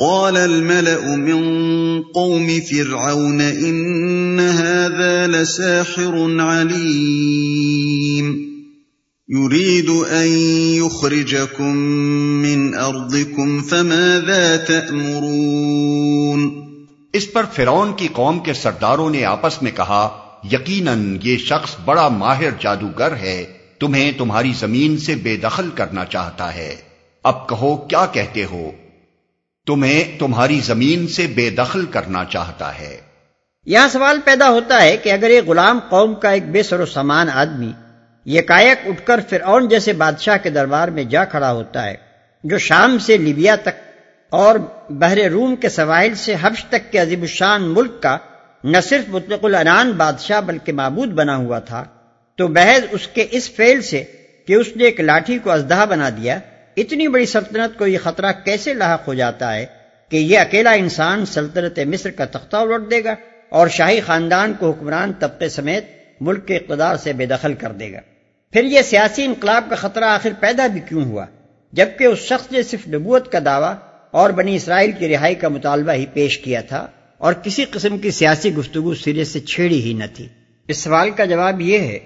قال الملأ من قوم فرعون إن هذا لساحر عليم. يريد أن يخرجكم من أرضكم، فماذا تأمرون؟ اس پر فرعون کی قوم کے سرداروں نے آپس میں کہا، یقیناً یہ شخص بڑا ماہر جادوگر ہے، تمہیں تمہاری زمین سے بے دخل کرنا چاہتا ہے۔ اب کہو، کیا کہتے ہو؟ تمہیں تمہاری زمین سے بے دخل کرنا چاہتا ہے۔ یہاں سوال پیدا ہوتا ہے کہ اگر ایک غلام قوم کا ایک بے سر و سامان آدمی، یہ کائک اٹھ کر فرعون جیسے بادشاہ کے دربار میں جا کھڑا ہوتا ہے، جو شام سے لیبیا تک اور بحر روم کے سواحل سے حبش تک کے عظیم الشان ملک کا نہ صرف مطلق العنان بادشاہ بلکہ معبود بنا ہوا تھا، تو بحث اس کے اس فیل سے کہ اس نے ایک لاٹھی کو ازدہ بنا دیا۔ اتنی بڑی سلطنت کو یہ خطرہ کیسے لاحق ہو جاتا ہے کہ یہ اکیلا انسان سلطنت مصر کا تختہ الٹ دے گا اور شاہی خاندان کو حکمران طبقے سمیت ملک کے اقتدار سے بے دخل کر دے گا۔ پھر یہ سیاسی انقلاب کا خطرہ آخر پیدا بھی کیوں ہوا؟ جبکہ اس شخص نے صرف نبوت کا دعویٰ اور بنی اسرائیل کی رہائی کا مطالبہ ہی پیش کیا تھا اور کسی قسم کی سیاسی گفتگو سرے سے چھیڑی ہی نہ تھی۔ اس سوال کا جواب یہ ہے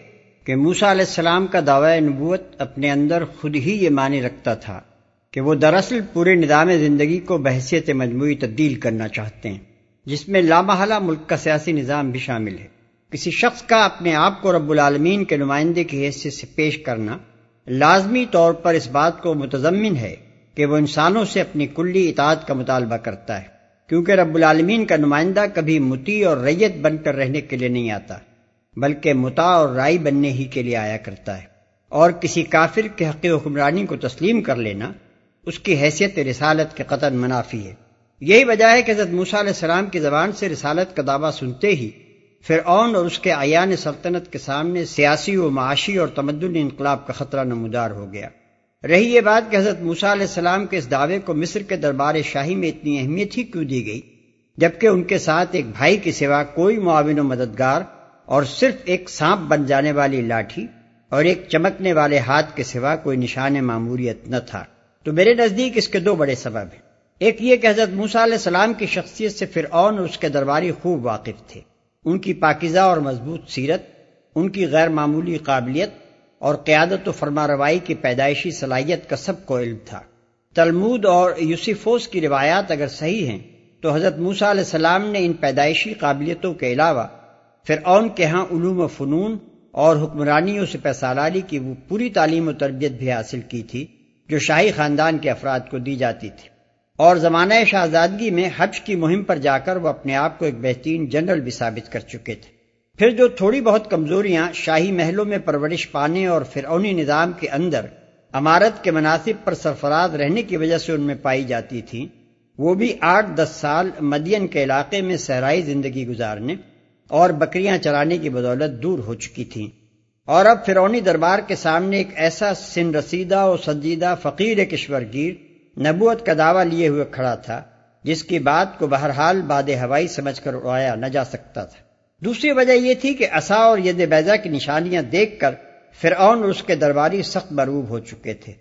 کہ موسا علیہ السلام کا دعوی نبوت اپنے اندر خود ہی یہ معنی رکھتا تھا کہ وہ دراصل پورے نظام زندگی کو بحثیت مجموعی تبدیل کرنا چاہتے ہیں، جس میں لامحلہ ملک کا سیاسی نظام بھی شامل ہے۔ کسی شخص کا اپنے آپ کو رب العالمین کے نمائندے کی حیثیت سے پیش کرنا لازمی طور پر اس بات کو متضمن ہے کہ وہ انسانوں سے اپنی کلی اطاعت کا مطالبہ کرتا ہے، کیونکہ رب العالمین کا نمائندہ کبھی متی اور ریت بن کر رہنے کے لیے نہیں آتا۔ بلکہ متا اور رائی بننے ہی کے لیے آیا کرتا ہے۔ اور کسی کافر کے حق حکمرانی کو تسلیم کر لینا اس کی حیثیت رسالت کے قطن منافی ہے۔ یہی وجہ ہے کہ حضرت موسیٰ علیہ السلام کی زبان سے رسالت کا دعویٰ سنتے ہی فرعون اور اس کے عیان سلطنت کے سامنے سیاسی و معاشی اور تمدن انقلاب کا خطرہ نمودار ہو گیا۔ رہی یہ بات کہ حضرت موسیٰ علیہ السلام کے اس دعوے کو مصر کے دربار شاہی میں اتنی اہمیت ہی کیوں دی گئی؟ جبکہ ان کے ساتھ ایک بھائی کے سوا کوئی معاون و مددگار اور صرف ایک سانپ بن جانے والی لاٹھی اور ایک چمکنے والے ہاتھ کے سوا کوئی نشان معموریت نہ تھا۔ تو میرے نزدیک اس کے دو بڑے سبب ہیں۔ ایک یہ کہ حضرت موسیٰ علیہ السلام کی شخصیت سے فرعون اور اس کے درباری خوب واقف تھے۔ ان کی پاکیزہ اور مضبوط سیرت، ان کی غیر معمولی قابلیت اور قیادت و فرما روائی کی پیدائشی صلاحیت کا سب کو علم تھا۔ تلمود اور یوسیفوس کی روایات اگر صحیح ہیں، تو حضرت موسیٰ علیہ السلام نے ان پیدائشی قابلیتوں کے علاوہ فرعون کے ہاں علوم و فنون اور حکمرانیوں سے پیسالاری کی وہ پوری تعلیم و تربیت بھی حاصل کی تھی، جو شاہی خاندان کے افراد کو دی جاتی تھی۔ اور زمانہ شہزادگی میں حج کی مہم پر جا کر وہ اپنے آپ کو ایک بہترین جنرل بھی ثابت کر چکے تھے۔ پھر جو تھوڑی بہت کمزوریاں شاہی محلوں میں پرورش پانے اور فرعونی نظام کے اندر عمارت کے مناسب پر سرفراز رہنے کی وجہ سے ان میں پائی جاتی تھیں، وہ بھی آٹھ دس سال مدین کے علاقے میں صحرائی زندگی گزارنے اور بکریاں چرانے کی بدولت دور ہو چکی تھیں۔ اور اب فرونی دربار کے سامنے ایک ایسا سن رسیدہ اور سنجیدہ فقیر کشور گیر نبوت کا دعویٰ لیے ہوئے کھڑا تھا، جس کی بات کو بہرحال باد ہوائی سمجھ کر اڑایا نہ جا سکتا تھا۔ دوسری وجہ یہ تھی کہ اصا اور ید بیزا کی نشانیاں دیکھ کر فرعون اور اس کے درباری سخت مروب ہو چکے تھے۔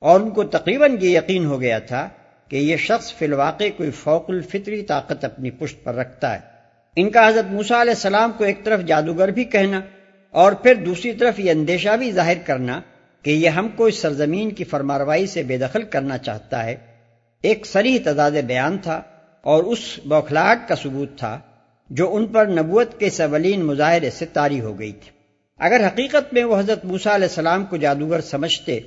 اور ان کو تقریباً یہ یقین ہو گیا تھا کہ یہ شخص فی الواقع کوئی فوق الفطری طاقت اپنی پشت پر رکھتا ہے۔ ان کا حضرت موسا علیہ السلام کو ایک طرف جادوگر بھی کہنا اور پھر دوسری طرف یہ اندیشہ بھی ظاہر کرنا کہ یہ ہم کو اس سرزمین کی فرماروائی سے بے دخل کرنا چاہتا ہے۔ ایک سریح تضاد بیان تھا اور اس بوکھلاہٹ کا ثبوت تھا جو ان پر نبوت کے سولین مظاہرے سے تاری ہو گئی تھی۔ اگر حقیقت میں وہ حضرت موسا علیہ السلام کو جادوگر سمجھتے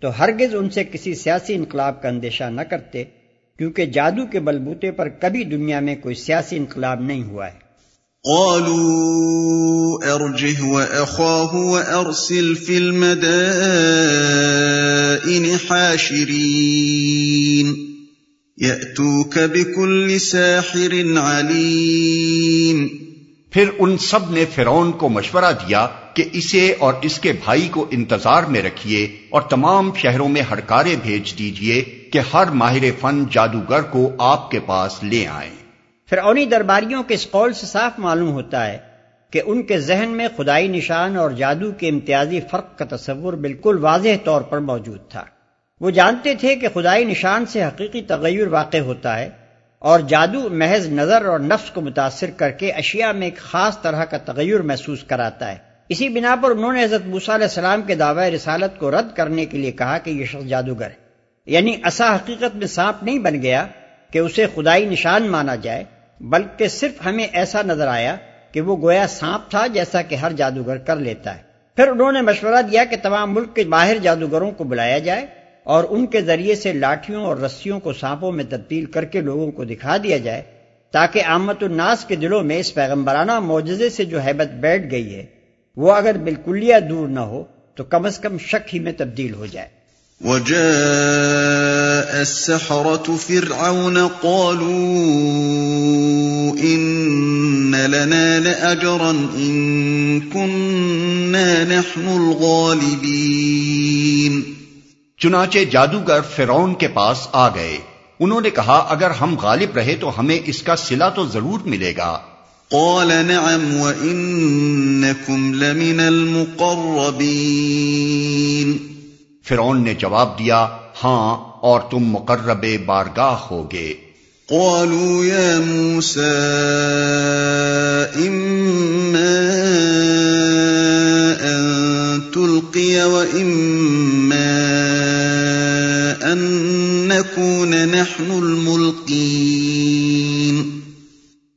تو ہرگز ان سے کسی سیاسی انقلاب کا اندیشہ نہ کرتے۔ کیونکہ جادو کے بلبوتے پر کبھی دنیا میں کوئی سیاسی انقلاب نہیں ہوا ہے۔ قالوا ارجه واخاه وارسل في المدائن حاشرين. ياتوك بكل ساحر عليم. پھر ان سب نے فرعون کو مشورہ دیا کہ اسے اور اس کے بھائی کو انتظار میں رکھیے اور تمام شہروں میں ہڑکارے بھیج دیجیے کہ ہر ماہر فن جادوگر کو آپ کے پاس لے آئیں۔ فرعونی درباریوں کے اس قول سے صاف معلوم ہوتا ہے کہ ان کے ذہن میں خدائی نشان اور جادو کے امتیازی فرق کا تصور بالکل واضح طور پر موجود تھا۔ وہ جانتے تھے کہ خدائی نشان سے حقیقی تغیر واقع ہوتا ہے اور جادو محض نظر اور نفس کو متاثر کر کے اشیاء میں ایک خاص طرح کا تغیر محسوس کراتا ہے۔ اسی بنا پر انہوں نے حضرت موسیٰ علیہ السلام کے دعوی رسالت کو رد کرنے کے لیے کہا کہ یہ شخص جادوگر ہے۔ یعنی ایسا حقیقت میں سانپ نہیں بن گیا کہ اسے خدائی نشان مانا جائے، بلکہ صرف ہمیں ایسا نظر آیا کہ وہ گویا سانپ تھا جیسا کہ ہر جادوگر کر لیتا ہے۔ پھر انہوں نے مشورہ دیا کہ تمام ملک کے باہر جادوگروں کو بلایا جائے اور ان کے ذریعے سے لاٹھیوں اور رسیوں کو سانپوں میں تبدیل کر کے لوگوں کو دکھا دیا جائے تاکہ آمت الناس کے دلوں میں اس پیغمبرانہ معجزے سے جو حیبت بیٹھ گئی ہے، وہ اگر بالکلیہ دور نہ ہو تو کم از کم شک ہی میں تبدیل ہو جائے۔ وجاء السحرة فرعون قالوا إن لنا لأجرا إن كنا نحن الغالبين. چنانچہ جادوگر فرعون کے پاس آ گئے۔ انہوں نے کہا اگر ہم غالب رہے تو ہمیں اس کا سلا تو ضرور ملے گا۔ قال نعم وإنكم لمن المقربين. فرعون نے جواب دیا ہاں اور تم مقرب بارگاہ ہوگے. قالوا يا موسى إما أن تلقي وإما أن نكون نحن الملقين.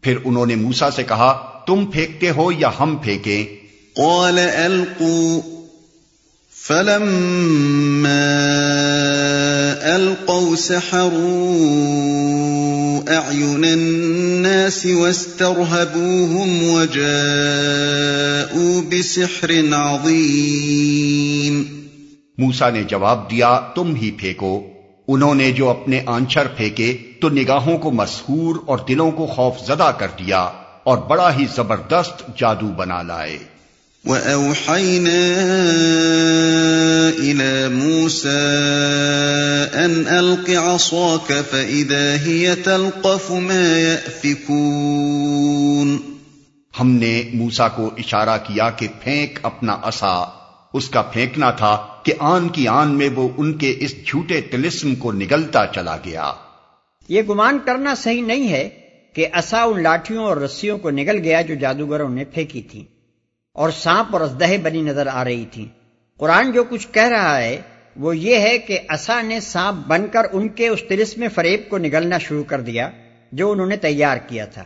پھر انہوں نے موسا سے کہا تم پھینکتے ہو یا ہم پھینکیں؟ قال ألقوا. فلما ألقوا سحروا أعين الناس واسترهبوهم وجاءوا بسحر عظيم. موسا نے جواب دیا، تم ہی پھینکو۔ انہوں نے جو اپنے آنچر پھینکے، تو نگاہوں کو مسحور اور دلوں کو خوف زدہ کر دیا اور بڑا ہی زبردست جادو بنا لائے۔ وَأَوْحَيْنَا إِلَى مُوسَىٰ أَنْ أَلْقِ عَصَاكَ فَإِذَا هِيَ تَلْقَفُ مَا يَأْفِكُونَ ہم نے موسا کو اشارہ کیا کہ پھینک اپنا عصا۔ اس کا پھینکنا تھا کہ آن کی آن میں وہ ان کے اس جھوٹے تلسم کو نگلتا چلا گیا۔ یہ گمان کرنا صحیح نہیں ہے کہ اصا ان لاٹھیوں اور رسیوں کو نگل گیا جو جادوگروں نے پھینکی تھی اور سانپ اور ازدہ بنی نظر آ رہی تھی قرآن جو کچھ کہہ رہا ہے، وہ یہ ہے کہ اصا نے سانپ بن کر ان کے اس تلسم فریب کو نگلنا شروع کر دیا، جو انہوں نے تیار کیا تھا۔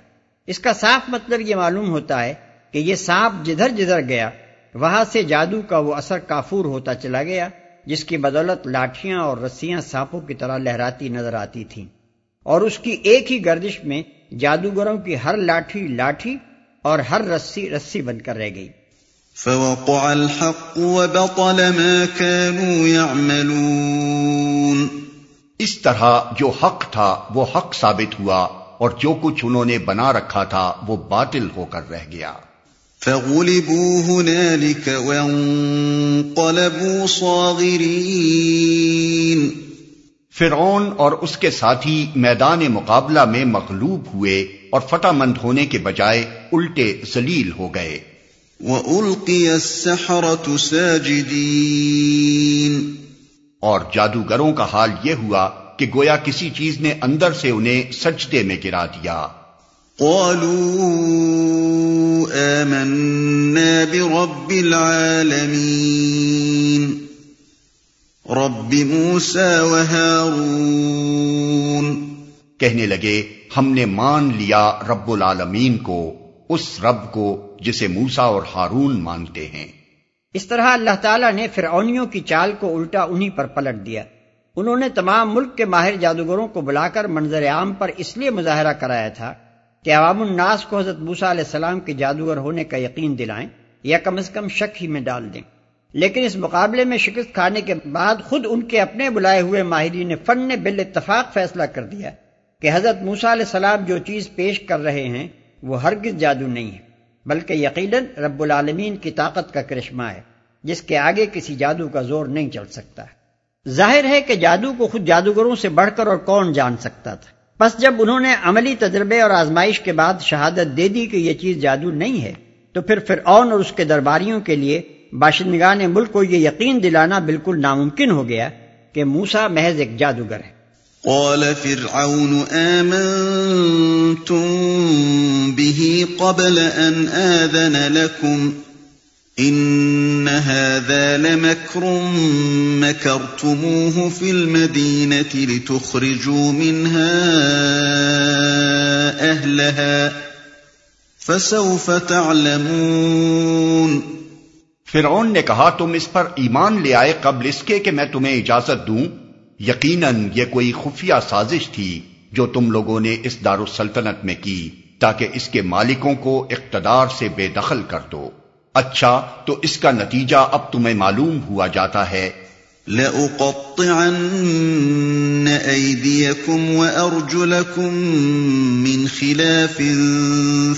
اس کا صاف مطلب یہ معلوم ہوتا ہے کہ یہ سانپ جدھر جدھر گیا، وہاں سے جادو کا وہ اثر کافور ہوتا چلا گیا، جس کی بدولت لاٹھیاں اور رسیاں سانپوں کی طرح لہراتی نظر آتی تھیں۔ اور اس کی ایک ہی گردش میں جادوگروں کی ہر لاٹھی لاٹھی اور ہر رسی رسی بن کر رہ گئی۔ فوقع الحق وبطل ما كانوا يعملون۔ اس طرح جو حق تھا وہ حق ثابت ہوا اور جو کچھ انہوں نے بنا رکھا تھا وہ باطل ہو کر رہ گیا۔ فغلبوا هنالك وانقلبوا صاغرين۔ فرعون اور اس کے ساتھی میدان مقابلہ میں مغلوب ہوئے اور فتح مند ہونے کے بجائے الٹے ذلیل ہو گئے۔ وَأُلْقِيَ السَّحَرَةُ سَاجِدِينَ۔ اور جادوگروں کا حال یہ ہوا کہ گویا کسی چیز نے اندر سے انہیں سجدے میں گرا دیا۔ قالوا آمنا برب العالمين۔ رب موسى وهارون۔ کہنے لگے ہم نے مان لیا رب العالمین کو۔ اس رب کو جسے موسا اور ہارون مانتے ہیں۔ اس طرح اللہ تعالیٰ نے فرعونیوں کی چال کو الٹا انہی پر پلٹ دیا۔ انہوں نے تمام ملک کے ماہر جادوگروں کو بلا کر منظر عام پر اس لیے مظاہرہ کرایا تھا کہ عوام الناس کو حضرت موسا علیہ السلام کے جادوگر ہونے کا یقین دلائیں یا کم از کم شک ہی میں ڈال دیں۔ لیکن اس مقابلے میں شکست کھانے کے بعد خود ان کے اپنے بلائے ہوئے ماہرین فن نے بال اتفاق فیصلہ کر دیا کہ حضرت موسا علیہ السلام جو چیز پیش کر رہے ہیں وہ ہرگز جادو نہیں ہے، بلکہ یقیناً رب العالمین کی طاقت کا کرشمہ ہے، جس کے آگے کسی جادو کا زور نہیں چل سکتا۔ ظاہر ہے کہ جادو کو خود جادوگروں سے بڑھ کر اور کون جان سکتا تھا۔ بس جب انہوں نے عملی تجربے اور آزمائش کے بعد شہادت دے دی کہ یہ چیز جادو نہیں ہے، تو پھر فرعون اور اس کے درباریوں کے لیے باشندگان ملک کو یہ یقین دلانا بالکل ناممکن ہو گیا کہ کہ موسا محض ایک جادوگر ہے۔ قال فرعون آمنتم به قبل أن آذن لكم إن هذا لمكر مكرتموه في المدينة لتخرجوا منها أهلها فسوف تعلمون فرعون نے کہا تم اس پر ایمان لے آئے قبل اس کے کہ میں تمہیں اجازت دوں؟ یقیناً یہ کوئی خفیہ سازش تھی جو تم لوگوں نے اس دار السلطنت میں کی، تاکہ اس کے مالکوں کو اقتدار سے بے دخل کر دو۔ اچھا تو اس کا نتیجہ اب تمہیں معلوم ہوا جاتا ہے۔ لَأُقَطِّعَنَّ أَيْدِيَكُمْ وَأَرْجُلَكُمْ مِنْ خِلَافٍ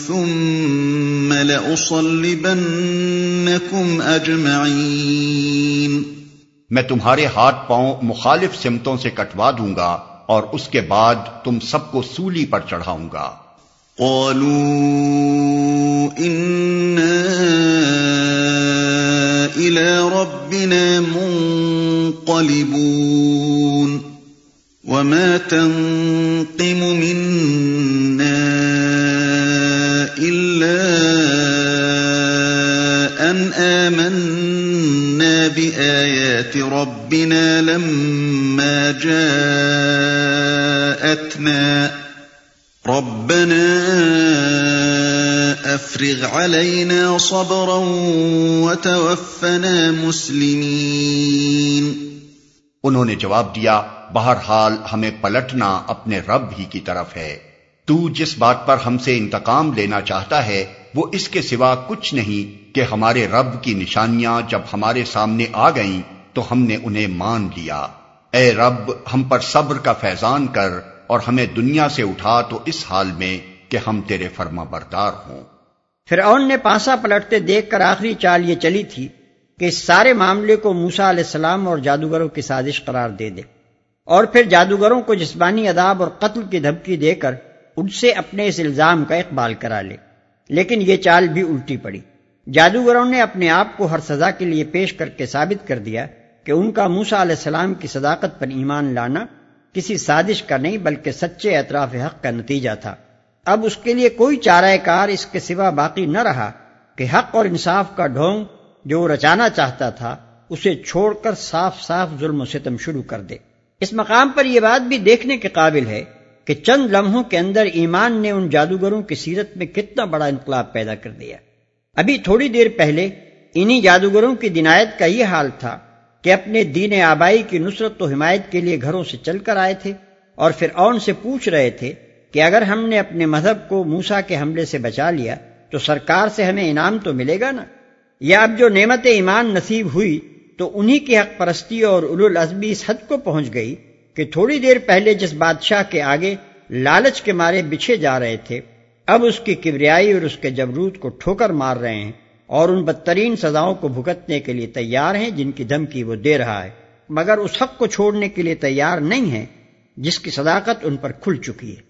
ثُمَّ لَأُصَلِّبَنَّكُمْ أَجْمَعِينَ۔ میں تمہارے ہاتھ پاؤں مخالف سمتوں سے کٹوا دوں گا اور اس کے بعد تم سب کو سولی پر چڑھاؤں گا۔ قالوا الى ربنا منقلبون وما تنقم منا الا ان آمنا بآيات ربنا لما جاءتنا. ربنا افرغ علينا صبرا وتوفنا مسلمين. انہوں نے جواب دیا، بہرحال ہمیں پلٹنا اپنے رب ہی کی طرف ہے۔ تو جس بات پر ہم سے انتقام لینا چاہتا ہے وہ اس کے سوا کچھ نہیں کہ ہمارے رب کی نشانیاں جب ہمارے سامنے آ گئیں تو ہم نے انہیں مان لیا۔ اے رب، ہم پر صبر کا فیضان کر اور ہمیں دنیا سے اٹھا تو اس حال میں کہ ہم تیرے فرما بردار ہوں۔ فرعون نے پانسا پلٹتے دیکھ کر آخری چال یہ چلی تھی کہ اس سارے معاملے کو موسا علیہ السلام اور جادوگروں کی سازش قرار دے دے۔ اور پھر جادوگروں کو جسمانی عذاب اور قتل کی دھمکی دے کر ان سے اپنے اس الزام کا اقبال کرا لے۔ لیکن یہ چال بھی الٹی پڑی۔ جادوگروں نے اپنے آپ کو ہر سزا کے لیے پیش کر کے ثابت کر دیا کہ ان کا موسا علیہ السلام کی صداقت پر ایمان لانا کسی سازش کا نہیں بلکہ سچے اطراف حق کا نتیجہ تھا۔ اب اس کے لیے کوئی چارہ کار اس کے سوا باقی نہ رہا کہ حق اور انصاف کا ڈھونگ جو وہ رچانا چاہتا تھا اسے چھوڑ کر صاف صاف ظلم و ستم شروع کر دے۔ اس مقام پر یہ بات بھی دیکھنے کے قابل ہے کہ چند لمحوں کے اندر ایمان نے ان جادوگروں کی سیرت میں کتنا بڑا انقلاب پیدا کر دیا۔ ابھی تھوڑی دیر پہلے انہی جادوگروں کی دنایت کا یہ حال تھا کہ اپنے دین آبائی کی نصرت و حمایت کے لیے گھروں سے چل کر آئے تھے اور پھر اون سے پوچھ رہے تھے کہ اگر ہم نے اپنے مذہب کو موسا کے حملے سے بچا لیا تو سرکار سے ہمیں انعام تو ملے گا نا؟ یا اب جو نعمت ایمان نصیب ہوئی تو انہی کی حق پرستی اور اولو العزمی اس حد کو پہنچ گئی کہ تھوڑی دیر پہلے جس بادشاہ کے آگے لالچ کے مارے بچھے جا رہے تھے، اب اس کی کبریائی اور اس کے جبروت کو ٹھوکر مار رہے ہیں اور ان بدترین سزاؤں کو بھگتنے کے لیے تیار ہیں جن کی دھمکی وہ دے رہا ہے۔ مگر اس حق کو چھوڑنے کے لیے تیار نہیں ہے، جس کی صداقت ان پر کھل چکی ہے۔